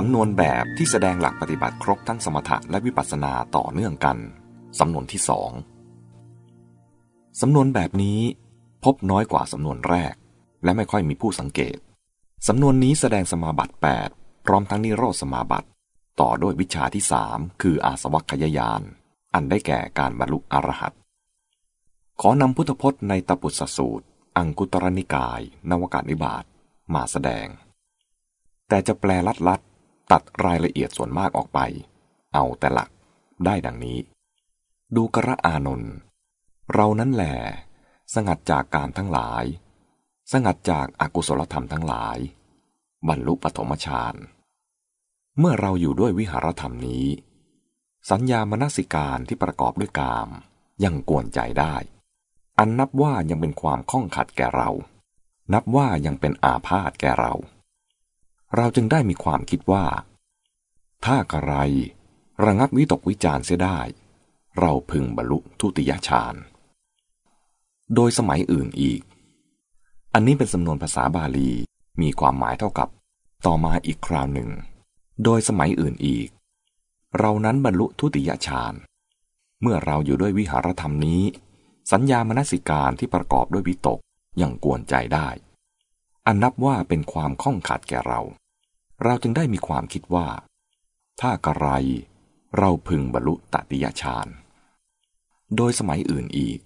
สำนวนแบบที่แสดงหลักปฏิบัติครบทั้งสมถะและวิปัสสนาต่อเนื่องกัน สำนวนที่สองสำนวนแบบนี้พบน้อยกว่าสำนวนแรก และไม่ค่อยมีผู้สังเกต สำนวนนี้แสดงสมาบัติ 8 พร้อมทั้งนิโรธสมาบัติ ต่อด้วยวิชาที่สามคืออาสวัคยายาน อันได้แก่การบรรลุอรหัตขอนำพุทธพจน์ในตปุสสูตร อังคุตรนิกาย นวกานิบาตมาแสดง แต่จะแปลลัดลัด ตัดรายละเอียดส่วนมากออกไป เอาแต่หลักได้ดังนี้ ดูกระอานนท์เรานั้นแหลสงัดจากการทั้งหลาย สงัดจากอากุศลธรรมทั้งหลาย บรรลุปฐมฌานเมื่อเราอยู่ด้วยวิหารธรรมนี้ สัญญามนสิการที่ประกอบด้วยกาม ยังกวนใจได้ อันนับว่ายังเป็นความข้องขัดแก่เรา นับว่ายังเป็นอาพาธแก่เรา เราจึงได้มีความคิดว่า ถ้ากระไรระงับวิตกวิจารเสียได้ เราพึงบรรลุทุติยฌาน โดยสมัยอื่นอีก อันนี้เป็นสำนวนภาษาบาลีมีความหมายเท่ากับ ต่อมาอีกคราวหนึ่ง โดยสมัยอื่นอีก เรานั้นบรรลุทุติยฌาน เมื่อเราอยู่ด้วยวิหารธรรมนี้ สัญญามนสิการที่ประกอบด้วยวิตกยังกวนใจได้ อันนับว่าเป็นความข้องขัดแก่เรา เราจึงได้มีความคิดว่า ถ้ากระไร เราพึงบรรลุตติยฌาน โดยสมัยอื่นอีก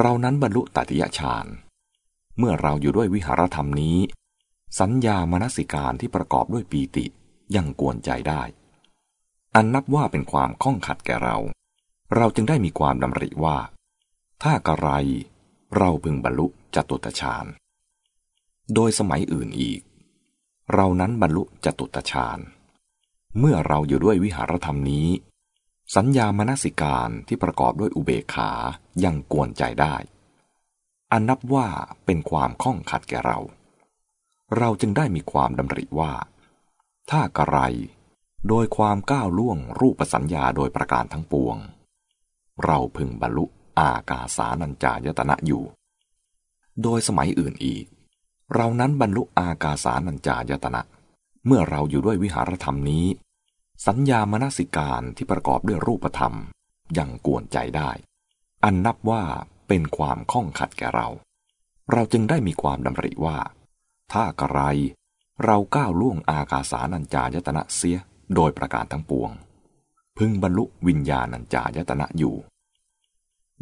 เรานั้นบรรลุตติยฌาน เมื่อเราอยู่ด้วยวิหารธรรมนี้ สัญญามนสิการที่ประกอบด้วยปีติยังกวนใจได้ อันนับว่าเป็นความข้องขัดแก่เรา เราจึงได้มีความดำริว่า ถ้ากระไร เราพึงบรรลุจตุตฌาน โดยสมัยอื่นอีก เรานั้นบรรลุจตุตฌานเมื่อเราอยู่ด้วยวิหารธรรมนี้ สัญญามนสิการที่ประกอบด้วยอุเบกขายังกวนใจได้ อันนับว่าเป็นความข้องขัดแก่เรา เราจึงได้มีความดำริว่า ถ้ากระไร โดยความก้าวล่วงรูปสัญญาโดยประการทั้งปวง เราพึงบรรลุอากาสานัญจายตนะอยู่ โดยสมัยอื่นอีก เรานั้นบรรลุอากาสานัญจายตนะ เมื่อเราอยู่ด้วยวิหารธรรมนี้ สัญญามนสิการที่ประกอบด้วยรูปธรรมยังกวนใจได้ อันนับว่าเป็นความข้องขัดแก่เรา เราจึงได้มีความดำริว่า ถ้ากระไร เราก้าวล่วงอากาสานัญจายตนะเสียโดยประการทั้งปวง พึงบรรลุวิญญาณัญจายตนะอยู่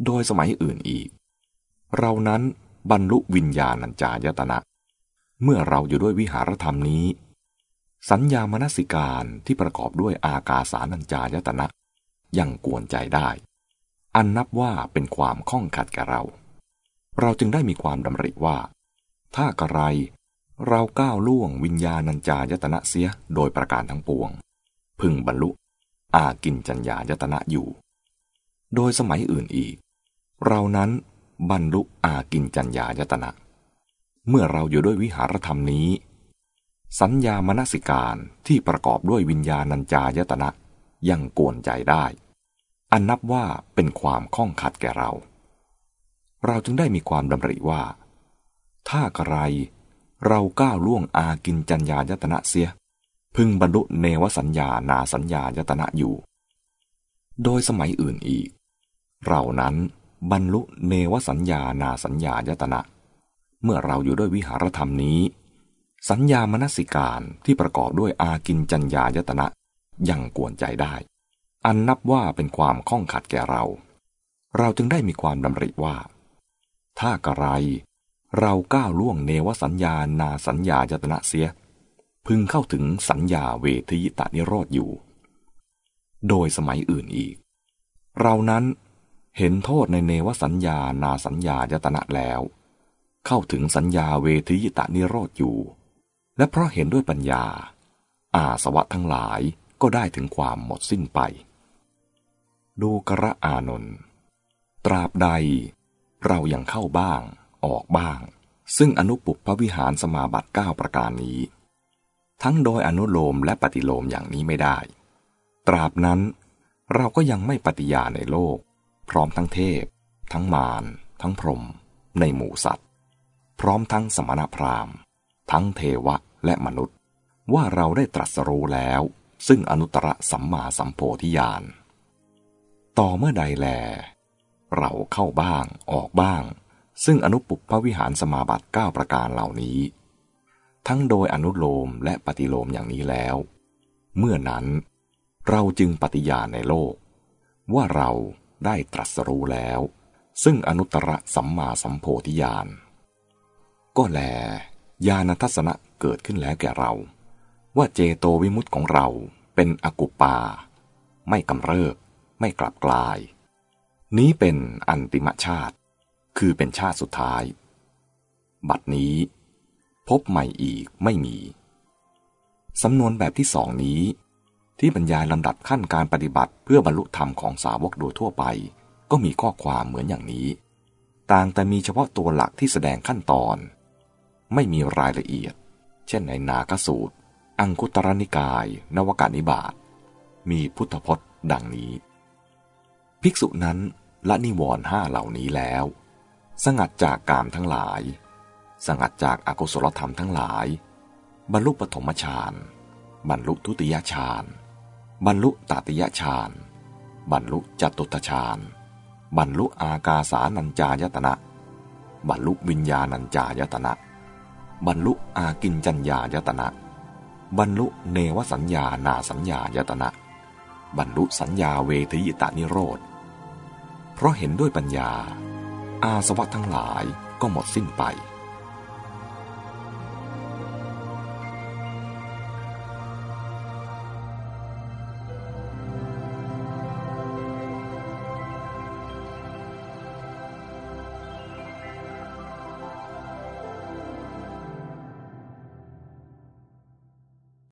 โดยสมัยอื่นอีก เรานั้นบรรลุวิญญาณัญจายตนะ เมื่อเราอยู่ด้วยวิหารธรรมนี้ สัญญามนสิการที่ประกอบด้วยอากาสานัญจายตนะยังกวนใจได้ อันนับว่าเป็นความข้องขัดแก่เรา เราจึงได้มีความดำริว่า ถ้ากระไร เราก้าวล่วงวิญญาณัญจายตนะเสียโดยประการทั้งปวง พึงบรรลุ อากินจัญญายตนะอยู่ โดยสมัยอื่นอีก เรานั้นบรรลุอากินจัญญายตนะ เมื่อเราอยู่ด้วยวิหารธรรมนี้ สัญญามนสิการที่ประกอบด้วยวิญญาณัญจายตนะยังกวนใจได้ อันนับว่าเป็นความข้องขัดแก่เรา เราจึงได้มีความดำริว่า ถ้ากระไรเราก้าวล่วงอากินจัญญายตนะเสีย พึงบรรลุเนวสัญญานาสัญญายตนะอยู่ โดยสมัยอื่นอีก เรานั้นบรรลุเนวสัญญานาสัญญายตนะ เมื่อเราอยู่ด้วยวิหารธรรมนี้ สัญญามนสิการที่ประกอบด้วยอากินจัญญายตนะยังกวนใจได้ อันนับว่าเป็นความข้องขัดแก่เรา เราจึงได้มีความดำริว่า ถ้ากระไร เราก้าวล่วงเนวสัญญานาสัญญายตนะเสีย พึงเข้าถึงสัญญาเวทยิตานิโรธอยู่ โดยสมัยอื่นอีก เรานั้นเห็นโทษในเนวสัญญานาสัญญายตนะแล้ว เข้าถึงสัญญาเวทยิตานิโรธอยู่ และเพราะเห็นด้วยปัญญา อาสวะทั้งหลายก็ได้ถึงความหมดสิ้นไป ดูกระอานนท์ตราบใด เรายังเข้าบ้าง ออกบ้าง ซึ่งอนุปุปพวิหารสมาบัติ9ประการนี้ ทั้งโดยอนุโลมและปฏิโลมอย่างนี้ไม่ได้ ตราบนั้นเราก็ยังไม่ปฏิญาในโลก พร้อมทั้งเทพ ทั้งมารทั้งพรหมในหมู่สัตว์ พร้อมทั้งสมณพราหมณ์ ทั้งเทวะและมนุษย์ ว่าเราได้ตรัสรู้แล้ว ซึ่งอนุตตรสัมมาสัมโพธิญาณ ต่อเมื่อใดแล เราเข้าบ้างออกบ้าง ซึ่งอนุปุปพวิหารสมาบัติ 9 ประการเหล่านี้ ทั้งโดยอนุโลมและปฏิโลมอย่างนี้แล้ว เมื่อนั้น เราจึงปฏิญาณในโลก ว่าเราได้ตรัสรู้แล้ว ซึ่งอนุตตรสัมมาสัมโพธิญาณ ก็แล ญาณทัศนะเกิดขึ้นแล้วแก่เรา ว่าเจโตวิมุตติของเราเป็นอกุปปา ไม่กำเริบ ไม่กลับกลาย นี้เป็นอันติมชาติ คือเป็นชาติสุดท้าย บัดนี้ พบใหม่อีกไม่มี สำนวนแบบที่สองนี้ ที่บรรยายลำดับขั้นการปฏิบัติเพื่อบรรลุธรรมของสาวกโดยทั่วไป ก็มีข้อความเหมือนอย่างนี้ ต่างแต่มีเฉพาะตัวหลักที่แสดงขั้นตอน ไม่มีรายละเอียด เช่นในนาคสูตร อังคุตรนิกาย นวกานิบาต มีพุทธพจน์ดังนี้ ภิกษุนั้นละนิวรณ์ห้าเหล่านี้แล้ว สงัดจากกามทั้งหลาย สงัดจากอากุศลธรรมทั้งหลาย บรรลุปฐมฌาน บรรลุทุติยฌาน บรรลุตติยฌาน บรรลุจตุตฌาน บรรลุอากาสานัญจายตนะ บรรลุวิญญาณัญจายตนะ บรรลุอากินจัญญายตนะ บรรลุเนวสัญญานาสัญญายตนะ บรรลุสัญญาเวทยิตานิโรธ เพราะเห็นด้วยปัญญา อาสวะทั้งหลายก็หมดสิ้นไป